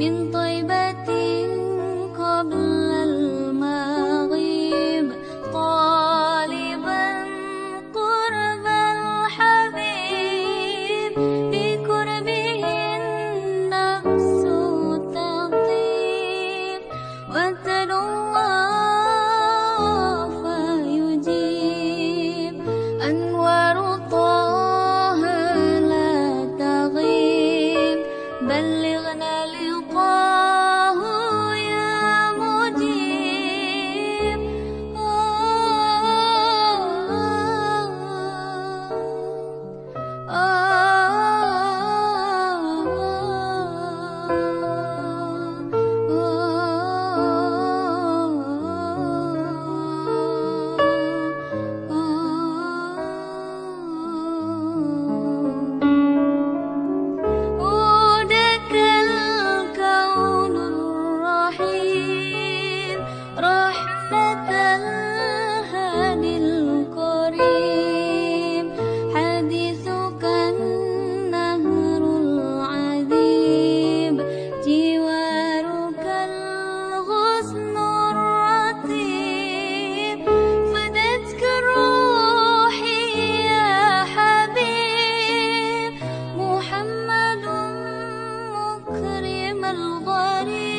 من طيبة قبل المغيب طالبا قرب الحبيب بقربه النفس تطيب وتلوم الغريب